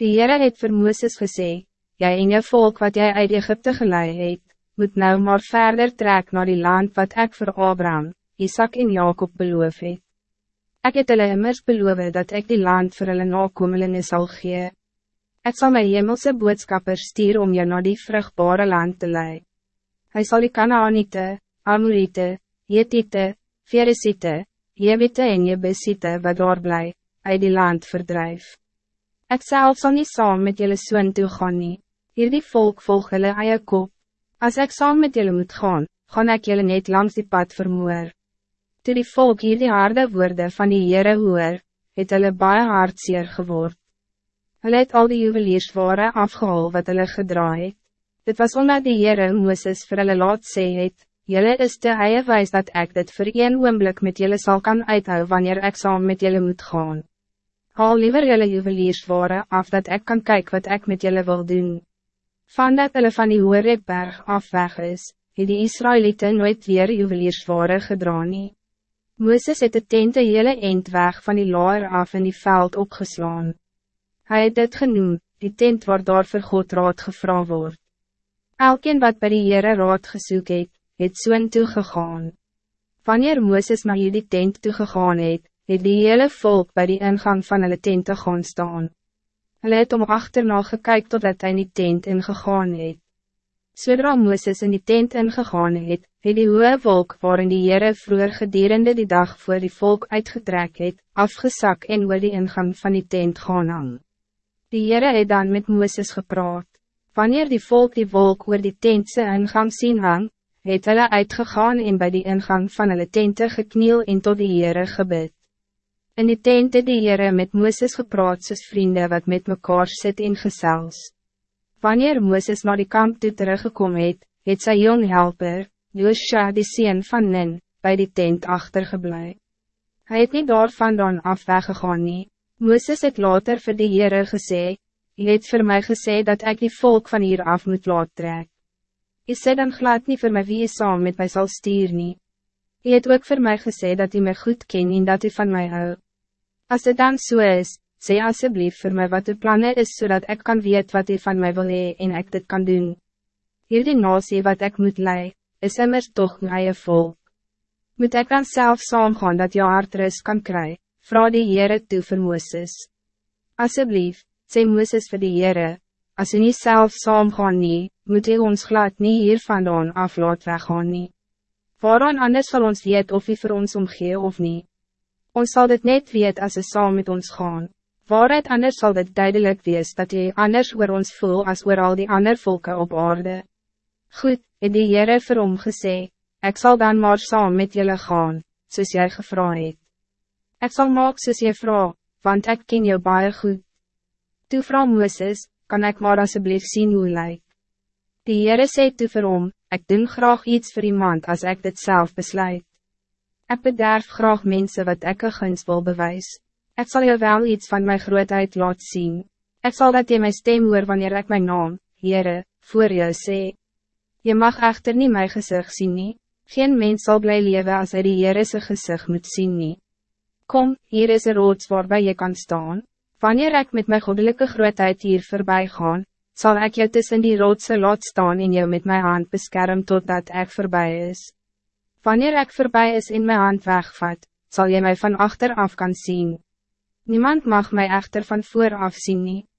Die Heere het vir Mooses gesê, Jy en je volk wat jij uit Egypte geleid het, moet nou maar verder trek naar die land wat ik voor Abraham, Isaac en Jacob beloof het. Ek het hulle immers beloof dat ik die land voor hulle nakomelinge sal gee. Ek sal my hemelse boodskapper stuur om je naar die vruchtbare land te leiden. Hij zal die Kanaanite, Amorite, Jetite, Veresite, Jebite en Jebesite wat daar bly, uit die land verdrijf. Ik zelf zal niet saam met jullie zoon toe gaan nie, hierdie volk volg hulle eie kop. As ek saam met jullie moet gaan, gaan ik jullie net langs die pad vermoor. Toe die volk hierdie harde woorden van die Heere hoor, het hulle baie hartseer geword. Hulle het al die juweliersware afgehaal wat hulle gedraai het. Dit was omdat die Heere Mooses vir hulle laat sê het, Jelle is te eie wijs dat ik dit voor een oomblik met jullie zal kan uithou wanneer ik saam met jullie moet gaan. Haal liever jullie juweliersware af dat ik kan kijken wat ik met jullie wil doen. Van dat hulle van die Hoorepberg af weg is, het die Israëlieten nooit weer juweliersware gedra nie. Mooses het de tent een hele eind weg van die laar af in die veld opgeslaan. Hij het dit genoem, die tent waar daar vir God raad gevra word. Elkeen wat bij die Heere raad gesoek het, het soon toegegaan. Wanneer Mooses na hierdie tent toegegaan het, het die hele volk bij die ingang van hulle tent te gaan staan. Hulle het om achterna gekyk totdat hy in die tent ingegaan het. Zodra Mooses in die tent ingegaan het, het die hoge wolk waarin die Heere vroeger gedurende die dag voor die volk uitgetrek het, afgesak en oor die ingang van die tent gaan hang. Die Heere het dan met Mooses gepraat. Wanneer die volk die wolk oor die tentse ingang sien hang, het hulle uitgegaan en bij die ingang van hulle tente gekniel en tot die Heere gebid. In die tente die Heere met Mooses gepraat soos vrienden wat met mekaar sit en gesels. Wanneer Mooses naar die kamp toe teruggekom het, het sy jong helper, Joosja die sien van Nin, bij die tent achtergeblij. Hij het niet daar vandaan af weggegaan nie. Mooses het later vir die Heere gesê, Hy het vir my gesê dat ik die volk van hier af moet laat trek. Je sê dan glad niet voor mij wie saam met mij zal stuur nie. Je het ook voor mij gezegd dat hij mij goed ken en dat hij van mij hou. Als het dan zo so is, sê alsjeblieft voor mij wat de plannen is zodat ik kan weet wat hij van mij wil hee en ik dit kan doen. Hier die nasie wat ik moet lei, is immers toch my eie volk. Moet ik dan zelf saam gaan dat jou hart rust kan kry, vraag die Heere toe vir Mooses. Alsjeblieft, sê Mooses vir die Heere, Als je niet zelf saam gaan nie, moet je ons glad niet hier vandaan af laat weggaan nie. Waaraan anders zal ons weet of hij voor ons omgee of niet. Ons zal dit net weet als ze saam met ons gaan. Waaruit anders zal dit duidelijk wees dat je anders oor ons voel als oor al die andere volken op aarde. Goed, het die Heere vir hom gesê, ek sal dan maar saam met jullie gaan, soos jy gevra het. Ek sal maak soos jy vraag, want ik ken jou baie goed. Toe vrouw Mooses, kan ik maar alsjeblieft zien hoe lijkt. Die Heere sê toe vir hom, ek doen graag iets voor iemand als ik dit zelf besluit. Ik bederf graag mensen wat ik een gunst wil bewys. Ik zal je wel iets van mijn grootheid laat zien. Ik zal dat je mijn stem hoor wanneer ik mijn naam, Heere, voor je sê. Je mag echter niet mijn gezicht zien nie. Geen mens zal blij leven als hij die Heere zijn gezicht moet zien nie. Kom, hier is een roods waarbij je kan staan. Wanneer ik met mijn goddelijke grootheid hier voorbij ga, zal ik je tussen die roodse laat staan en jou met mijn hand beschermen totdat ik voorbij is. Wanneer ik voorbij is in mijn hand wegvat, zal je mij van achteraf kan zien. Niemand mag mij echter van vooraf zien nie.